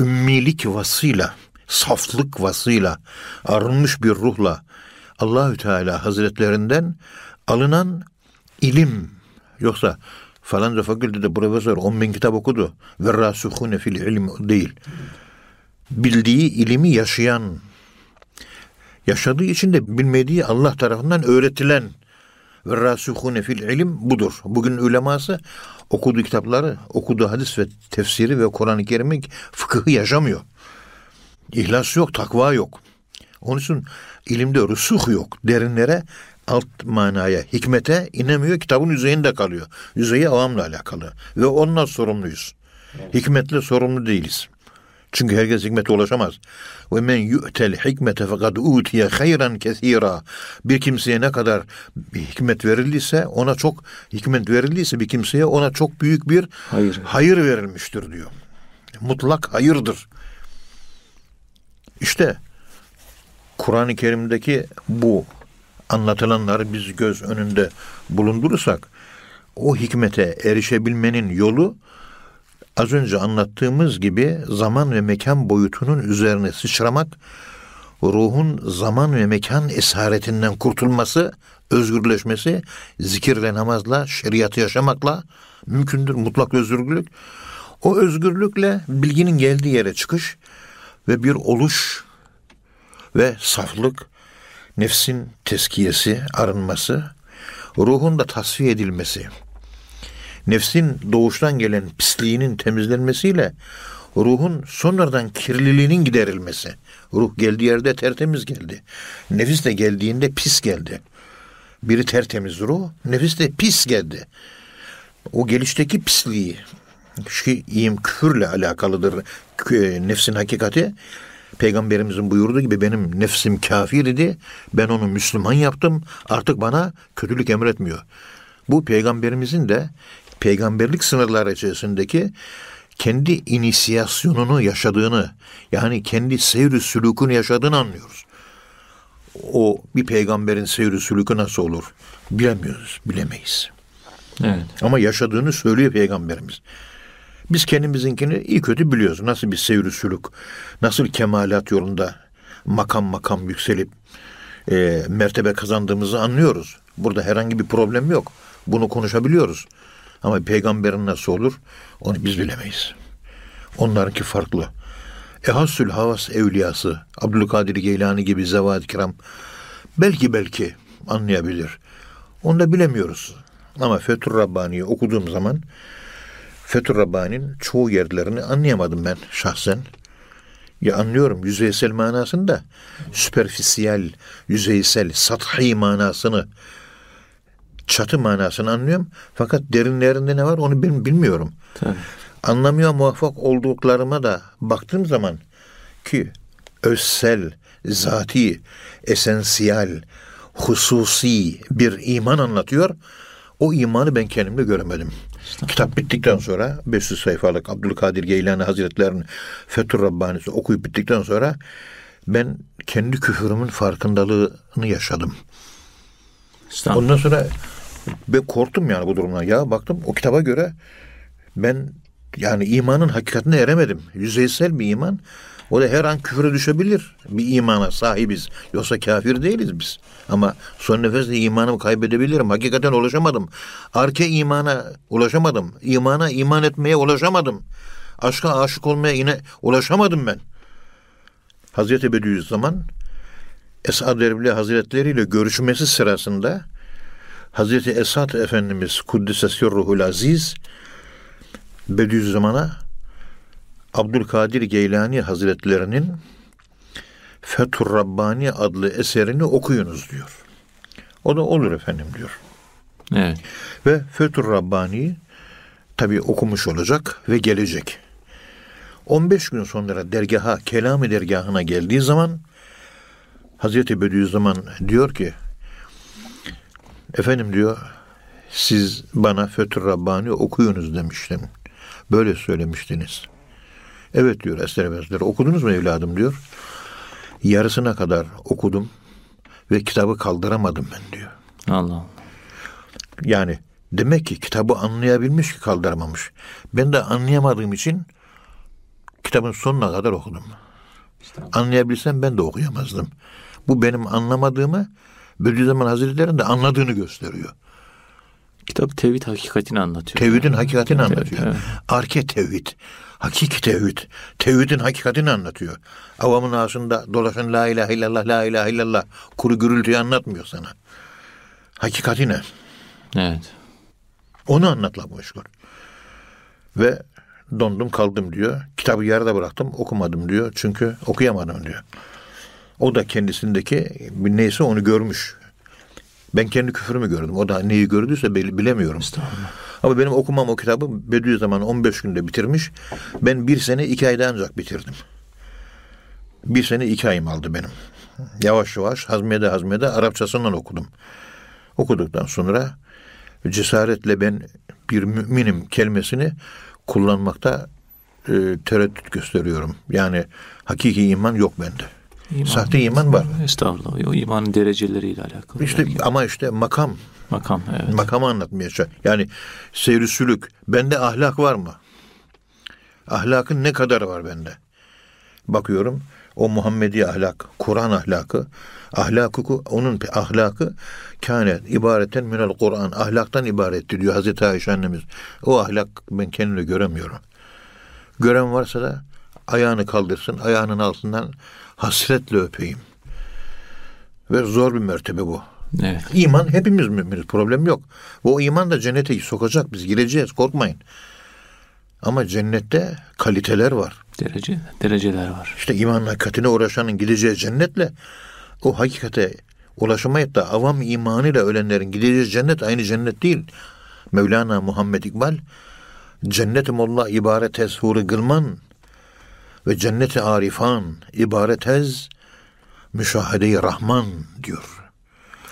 ümmilik vasıyla, saflık vasıyla, arınmış bir ruhla Allahü Teala Hazretlerinden alınan ilim yoksa falanca fakültede profesör 10 bin kitap okudu ve rasuhune fil ilim değil. Bildiği ilimi yaşayan, yaşadığı için de bilmediği Allah tarafından öğretilen ve rasuhune fil ilim budur. Bugün uleması okuduğu kitapları, okuduğu hadis ve tefsiri ve Kur'an-ı Kerim'i fıkıhı yaşamıyor. İhlas yok, takva yok. Onun için ilimde rusuh yok. Derinlere alt manaya, hikmete inemiyor. Kitabın yüzeyinde kalıyor. Yüzeyi avamla alakalı. Ve onunla sorumluyuz. Hikmetle sorumlu değiliz. Çünkü herkes hikmete ulaşamaz. Ve men yu'tel hikmete fakat utiye hayran kesira. Bir kimseye ne kadar bir hikmet verildiyse ona çok hikmet verildiyse bir kimseye ona çok büyük bir Hayır. hayır verilmiştir diyor. Mutlak hayırdır. İşte Kur'an-ı Kerim'deki bu anlatılanları biz göz önünde bulundurursak o hikmete erişebilmenin yolu az önce anlattığımız gibi zaman ve mekan boyutunun üzerine sıçramak, ruhun zaman ve mekan esaretinden kurtulması, özgürleşmesi, zikirle, namazla, şeriatı yaşamakla mümkündür. Mutlak özgürlük. O özgürlükle bilginin geldiği yere çıkış ve bir oluş ve saflık, nefsin teskiyesi, arınması, ruhun da tasfiye edilmesi, nefsin doğuştan gelen pisliğinin temizlenmesiyle ruhun sonradan kirliliğinin giderilmesi. Ruh geldiği yerde tertemiz geldi. Nefis de geldiğinde pis geldi. Biri tertemiz ruh, nefis de pis geldi. O gelişteki pisliği, şeyim küfürle alakalıdır nefsin hakikati. Peygamberimizin buyurduğu gibi benim nefsim kafir idi. Ben onu Müslüman yaptım. Artık bana kötülük emretmiyor. Bu peygamberimizin de peygamberlik sınırları içerisindeki kendi inisiyasyonunu yaşadığını yani kendi seyr sülükünü yaşadığını anlıyoruz. O bir peygamberin seyr sülükü nasıl olur bilemiyoruz, bilemeyiz. Evet. Ama yaşadığını söylüyor peygamberimiz. Biz kendimizinkini iyi kötü biliyoruz. Nasıl bir seyr sülük, nasıl kemalat yolunda makam makam yükselip e, mertebe kazandığımızı anlıyoruz. Burada herhangi bir problem yok. Bunu konuşabiliyoruz. Ama peygamberin nasıl olur onu biz bilemeyiz. Onlarınki farklı. Ehassül Havas evliyası Abdülkadir Geylani gibi zevad kiram belki belki anlayabilir. Onu da bilemiyoruz. Ama Fethur Rabbani'yi okuduğum zaman Fethur Rabbani'nin çoğu yerlerini anlayamadım ben şahsen. Ya anlıyorum yüzeysel manasını da süperfisiyel, yüzeysel, sathi manasını çatı manasını anlıyorum. Fakat derinlerinde ne var onu ben bilmiyorum. Tabii. Anlamıyor muvaffak olduklarıma da baktığım zaman ki özsel, zati, esensiyel, hususi bir iman anlatıyor. O imanı ben kendimde göremedim. Kitap bittikten sonra 500 sayfalık Abdülkadir Geylani Hazretleri'nin Fethur Rabbani'si okuyup bittikten sonra ben kendi küfürümün farkındalığını yaşadım. Estağfurullah. Ondan sonra ben korktum yani bu durumdan. Ya baktım o kitaba göre ben yani imanın hakikatine eremedim. Yüzeysel bir iman. O da her an küfre düşebilir. Bir imana sahibiz. Yoksa kafir değiliz biz. Ama son nefeste imanımı kaybedebilirim. Hakikaten ulaşamadım. Arke imana ulaşamadım. İmana iman etmeye ulaşamadım. Aşka aşık olmaya yine ulaşamadım ben. Hazreti Bediüzzaman Esad Erbil Hazretleri ile görüşmesi sırasında Hazreti Esad Efendimiz Kuddise Ruhul Aziz Bediüzzaman'a Abdülkadir Geylani Hazretlerinin Fethur Rabbani adlı eserini okuyunuz diyor. O da olur efendim diyor. Evet. Ve Fethur Rabbani tabi okumuş olacak ve gelecek. 15 gün sonra dergaha, kelam dergahına geldiği zaman Hazreti Bediüzzaman diyor ki efendim diyor siz bana Fethur Rabbani okuyunuz demiştin. Böyle söylemiştiniz. Evet diyor Ester Efendimiz. Okudunuz mu evladım diyor. Yarısına kadar okudum. ve kitabı kaldıramadım ben diyor. Allah Allah. Yani demek ki kitabı anlayabilmiş ki kaldıramamış. Ben de anlayamadığım için kitabın sonuna kadar okudum. Anlayabilsem ben de okuyamazdım. Bu benim anlamadığımı Bediüzzaman Hazretleri'nin de anladığını gösteriyor. Kitap tevhid hakikatini anlatıyor. Tevhidin hakikatini Evet, anlatıyor. evet. Arke tevhid, hakiki tevhid, tevhidin hakikatini anlatıyor. Avamın ağzında dolaşan la ilahe illallah, la ilahe illallah kuru gürültüyü anlatmıyor sana. Hakikati ne? Evet. Onu anlatla meşgul. Ve dondum kaldım diyor. Kitabı yarıda bıraktım okumadım diyor. Çünkü okuyamadım diyor. O da kendisindeki neyse onu görmüş. Ben kendi küfürümü gördüm. O da neyi gördüyse bil- bilemiyorum. Ama benim okumam o kitabı Bediüzzaman 15 günde bitirmiş. Ben bir sene iki ayda ancak bitirdim. Bir sene iki ayım aldı benim. Yavaş yavaş hazmede hazmede Arapçasından okudum. Okuduktan sonra cesaretle ben bir müminim kelimesini kullanmakta e, tereddüt gösteriyorum. Yani hakiki iman yok bende. İman- Sahte iman var. Estağfurullah. O imanın dereceleriyle alakalı. İşte belki. ama işte makam makam evet. Makamı anlatmaya çalışıyor. Yani seyri sülük. Bende ahlak var mı? Ahlakın ne kadar var bende? Bakıyorum o Muhammedi ahlak, Kur'an ahlakı, ahlakı onun ahlakı kâne ibareten minel Kur'an. Ahlaktan ibarettir diyor Hazreti Ayşe annemiz. O ahlak ben kendimde göremiyorum. Gören varsa da ayağını kaldırsın, ayağının altından hasretle öpeyim. Ve zor bir mertebe bu. Evet. İman hepimiz müminiz. Problem yok. O iman da cennete sokacak. Biz gireceğiz. Korkmayın. Ama cennette kaliteler var. Derece, dereceler var. İşte imanın hakikatine uğraşanın gideceği cennetle o hakikate ulaşamayıp da avam imanıyla ölenlerin gideceği cennet aynı cennet değil. Mevlana Muhammed İkbal cennet-i molla ibaret ez huri gılman ve cenneti arifan ibaret ez müşahede-i rahman diyor.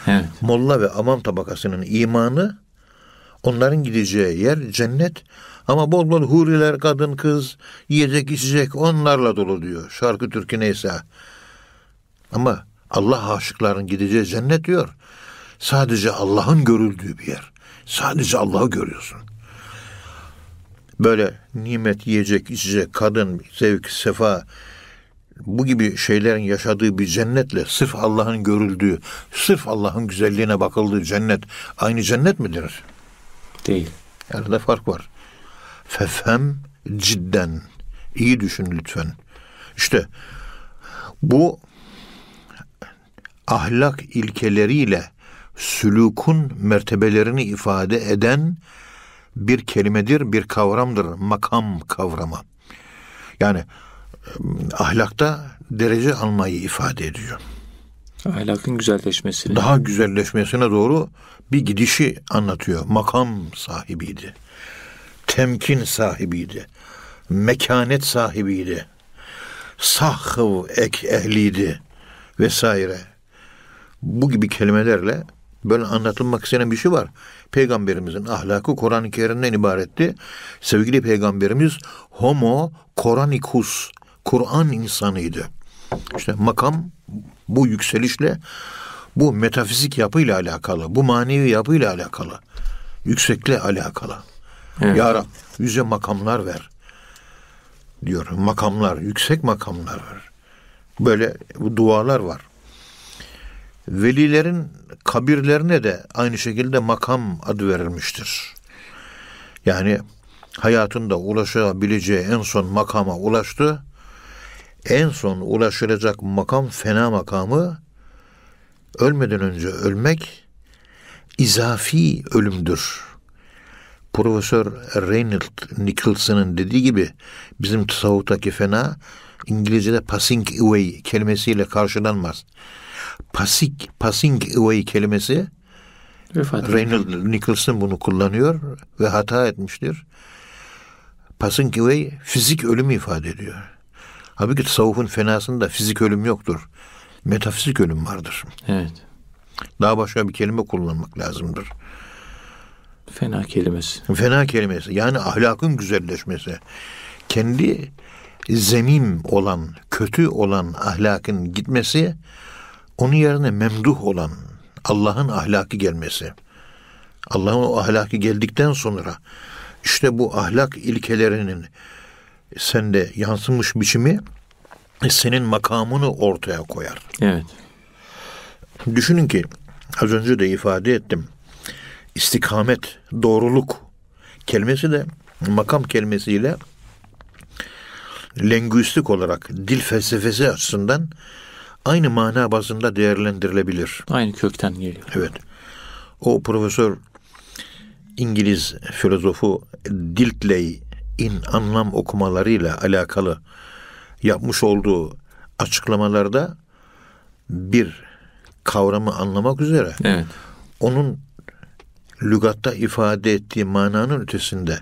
Evet. Molla ve amam tabakasının imanı onların gideceği yer cennet ama bol bol huriler, kadın, kız, yiyecek, içecek onlarla dolu diyor. Şarkı türkü neyse. Ama Allah aşıkların gideceği cennet diyor. Sadece Allah'ın görüldüğü bir yer. Sadece Allah'ı görüyorsun. Böyle nimet, yiyecek, içecek, kadın, zevk, sefa, bu gibi şeylerin yaşadığı bir cennetle sırf Allah'ın görüldüğü, sırf Allah'ın güzelliğine bakıldığı cennet aynı cennet midir? Değil. Arada fark var. Fefhem cidden. İyi düşün lütfen. İşte bu ahlak ilkeleriyle sülukun mertebelerini ifade eden bir kelimedir, bir kavramdır. Makam kavramı. Yani ahlakta derece almayı ifade ediyor. Ahlakın güzelleşmesini. Daha güzelleşmesine doğru bir gidişi anlatıyor. Makam sahibiydi. Temkin sahibiydi. Mekanet sahibiydi. Sahıv ek ehliydi vesaire. Bu gibi kelimelerle böyle anlatılmak istenen bir şey var. Peygamberimizin ahlakı Kur'an-ı Kerim'den ibaretti. Sevgili peygamberimiz homo Koranikus, Kur'an insanıydı. İşte makam bu yükselişle bu metafizik yapıyla alakalı, bu manevi yapıyla alakalı, yüksekle alakalı. Evet. Ya Rab yüce makamlar ver diyor. Makamlar, yüksek makamlar ver. Böyle bu dualar var. Velilerin kabirlerine de aynı şekilde makam adı verilmiştir. Yani hayatında ulaşabileceği en son makama ulaştı. En son ulaşılacak makam fena makamı ölmeden önce ölmek izafi ölümdür. Profesör Reynold Nicholson'ın dediği gibi bizim tasavvuftaki fena İngilizce'de passing away kelimesiyle karşılanmaz. Passing, passing away kelimesi Vefat. Reynold Nicholson bunu kullanıyor ve hata etmiştir. Passing away fizik ölümü ifade ediyor. Halbuki tasavvufun fenasında fizik ölüm yoktur. Metafizik ölüm vardır. Evet. Daha başka bir kelime kullanmak lazımdır. Fena kelimesi. Fena kelimesi yani ahlakın güzelleşmesi. Kendi zemim olan, kötü olan ahlakın gitmesi onun yerine memduh olan Allah'ın ahlaki gelmesi. Allah'ın o ahlaki geldikten sonra işte bu ahlak ilkelerinin sende yansımış biçimi senin makamını ortaya koyar. Evet. Düşünün ki az önce de ifade ettim. İstikamet, doğruluk kelimesi de makam kelimesiyle lingüistik olarak dil felsefesi açısından aynı mana bazında değerlendirilebilir. Aynı kökten geliyor. Evet. O profesör İngiliz filozofu Diltley'in anlam okumalarıyla alakalı yapmış olduğu açıklamalarda bir kavramı anlamak üzere Evet. onun lügatta ifade ettiği mananın ötesinde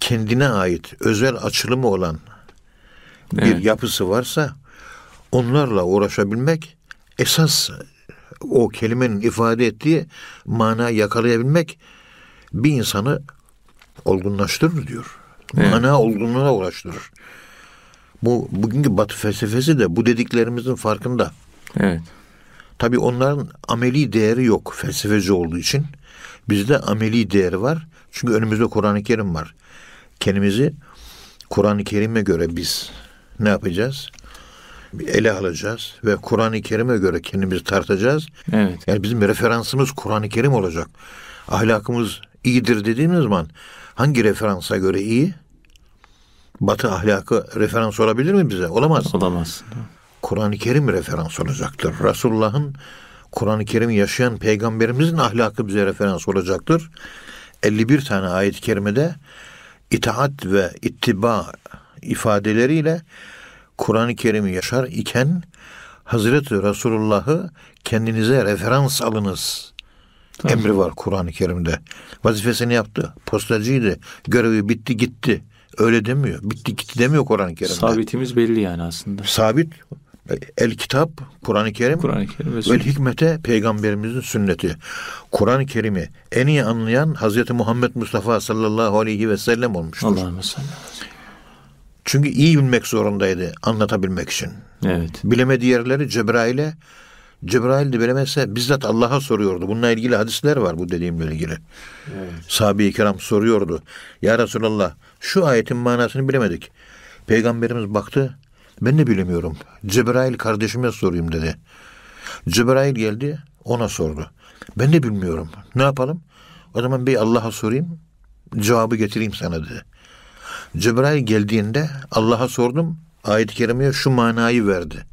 kendine ait özel açılımı olan bir Evet. yapısı varsa onlarla uğraşabilmek esas o kelimenin ifade ettiği mana yakalayabilmek bir insanı olgunlaştırır diyor. Evet. Mana olgunluğuna ulaştırır. Bu bugünkü Batı felsefesi de bu dediklerimizin farkında. Evet. Tabii onların ameli değeri yok felsefeci olduğu için. Bizde ameli değeri var. Çünkü önümüzde Kur'an-ı Kerim var. Kendimizi Kur'an-ı Kerim'e göre biz ne yapacağız? Ele alacağız ve Kur'an-ı Kerim'e göre kendimizi tartacağız. Evet. Yani bizim referansımız Kur'an-ı Kerim olacak. Ahlakımız iyidir dediğimiz zaman hangi referansa göre iyi? Batı ahlakı referans olabilir mi bize? Olamaz. Olamaz. Kur'an-ı Kerim referans olacaktır. Resulullah'ın Kur'an-ı Kerim'i yaşayan peygamberimizin ahlakı bize referans olacaktır. 51 tane ayet-i kerimede itaat ve ittiba ifadeleriyle Kur'an-ı Kerim'i yaşar iken Hazreti Resulullah'ı kendinize referans alınız. Tabii. Emri var Kur'an-ı Kerim'de. Vazifesini yaptı. Postacıydı. Görevi bitti gitti. Öyle demiyor. Bitti gitti demiyor Kur'an-ı Kerim'de. Sabitimiz belli yani aslında. Sabit. El kitap Kur'an-ı Kerim. Kur'an-ı Kerim ve sünnet. hikmete peygamberimizin sünneti. Kur'an-ı Kerim'i en iyi anlayan Hazreti Muhammed Mustafa sallallahu aleyhi ve sellem olmuştur. Allah'ım salli. Çünkü iyi bilmek zorundaydı anlatabilmek için. Evet. Bilemediği yerleri Cebrail'e Cebrail de bilemezse bizzat Allah'a soruyordu. Bununla ilgili hadisler var bu dediğimle ilgili. Evet. Sahabe-i kiram soruyordu. Ya Resulallah şu ayetin manasını bilemedik. Peygamberimiz baktı. Ben de bilemiyorum. Cebrail kardeşime sorayım dedi. Cebrail geldi ona sordu. Ben de bilmiyorum. Ne yapalım? O zaman bir Allah'a sorayım. Cevabı getireyim sana dedi. Cebrail geldiğinde Allah'a sordum. Ayet-i kerimeye şu manayı verdi.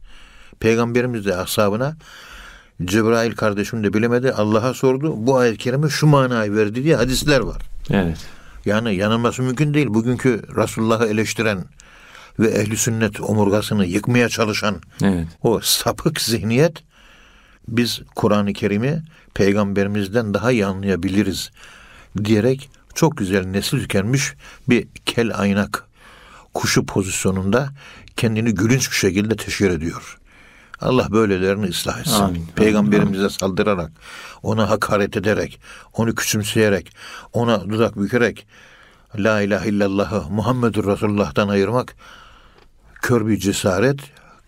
Peygamberimiz de ashabına Cebrail kardeşim de bilemedi. Allah'a sordu. Bu ayet-i kerime şu manayı verdi diye hadisler var. Evet. Yani yanılması mümkün değil. Bugünkü Resulullah'ı eleştiren ve ehli sünnet omurgasını yıkmaya çalışan Evet. o sapık zihniyet biz Kur'an-ı Kerim'i peygamberimizden daha iyi anlayabiliriz diyerek çok güzel nesil tükenmiş bir kel aynak kuşu pozisyonunda kendini gülünç bir şekilde teşhir ediyor. Allah böylelerini ıslah etsin. Amin. Peygamberimize saldırarak, ona hakaret ederek, onu küçümseyerek, ona dudak bükerek La ilahe illallah'ı Muhammedur Resulullah'tan ayırmak kör bir cesaret,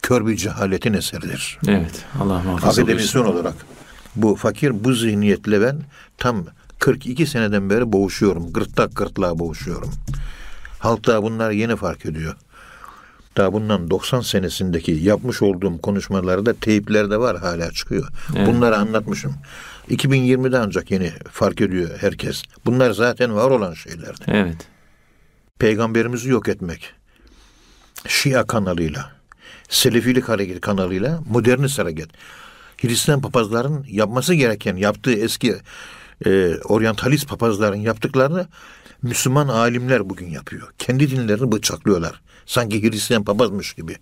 kör bir cehaletin eseridir. Evet. Allah muhafaza. Akademisyen olarak bu fakir bu zihniyetle ben tam 42 seneden beri boğuşuyorum. Gırtlak gırtlağa boğuşuyorum. Halk daha bunlar yeni fark ediyor. Daha bundan 90 senesindeki yapmış olduğum konuşmalarda teyipler de var hala çıkıyor. Evet. Bunları anlatmışım. 2020'de ancak yeni fark ediyor herkes. Bunlar zaten var olan şeylerdi. Evet. Peygamberimizi yok etmek. Şia kanalıyla, Selefilik hareket kanalıyla modernist hareket. Hristiyan papazların yapması gereken, yaptığı eski e, oryantalist papazların yaptıklarını Müslüman alimler bugün yapıyor. Kendi dinlerini bıçaklıyorlar. Sanki Hristiyan papazmış gibi.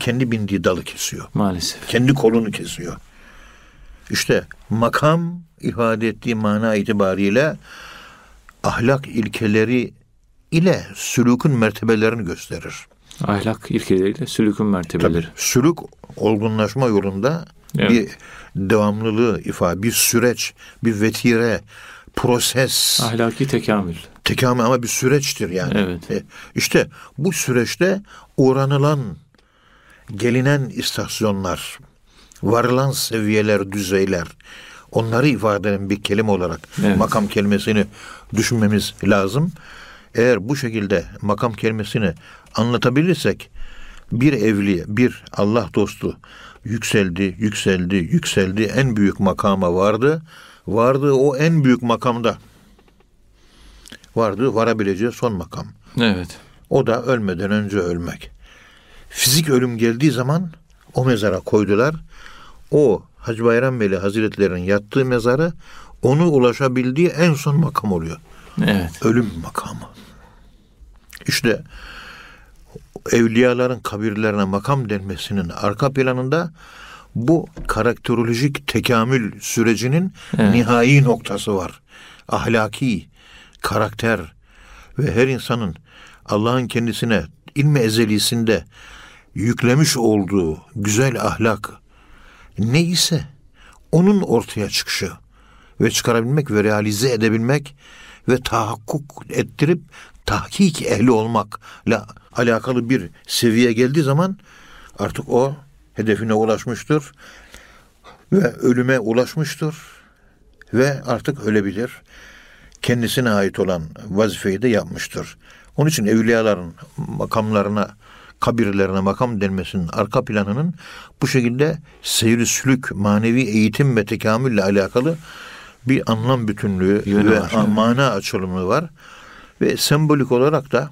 Kendi bindiği dalı kesiyor. Maalesef. Kendi kolunu kesiyor. İşte makam ifade ettiği mana itibariyle ahlak ilkeleri ile sülükün mertebelerini gösterir. Ahlak ilkeleriyle sülükün mertebeleri. Sülük olgunlaşma yolunda Evet. bir devamlılığı ifade, bir süreç, bir vetire, proses, Ahlaki tekamül. tekamül ama bir süreçtir yani. Evet. E, İşte bu süreçte uğranılan, gelinen istasyonlar, varılan seviyeler, düzeyler onları ifade eden bir kelime olarak Evet. makam kelimesini düşünmemiz lazım. Eğer bu şekilde makam kelimesini anlatabilirsek bir evliye, bir Allah dostu yükseldi, yükseldi, yükseldi, en büyük makama vardı. Vardı o en büyük makamda. Vardı varabileceği son makam. Evet. O da ölmeden önce ölmek. Fizik ölüm geldiği zaman o mezara koydular. O Hacı Bayram Veli Hazretleri'nin yattığı mezarı onu ulaşabildiği en son makam oluyor. Evet. Ölüm makamı. İşte evliyaların kabirlerine makam denmesinin arka planında bu karakterolojik tekamül sürecinin Evet. nihai noktası var. Ahlaki, karakter ve her insanın Allah'ın kendisine ilmi ezelisinde yüklemiş olduğu güzel ahlak neyse onun ortaya çıkışı ve çıkarabilmek ve realize edebilmek ve tahakkuk ettirip tahkik ehli olmakla alakalı bir seviye geldiği zaman artık o hedefine ulaşmıştır ve ölüme ulaşmıştır ve artık ölebilir. Kendisine ait olan vazifeyi de yapmıştır. Onun için evliyaların makamlarına, kabirlerine makam denmesinin arka planının bu şekilde seyri sülük, manevi eğitim ve tekamülle alakalı bir anlam bütünlüğü Yönü ve var, mana açılımı var. Ve sembolik olarak da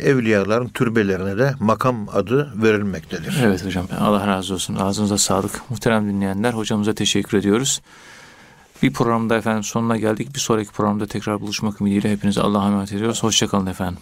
evliyaların türbelerine de makam adı verilmektedir. Evet hocam. Allah razı olsun. Ağzınıza sağlık. Muhterem dinleyenler hocamıza teşekkür ediyoruz. Bir programda efendim sonuna geldik. Bir sonraki programda tekrar buluşmak ümidiyle hepinize Allah'a emanet ediyoruz. Hoşçakalın efendim.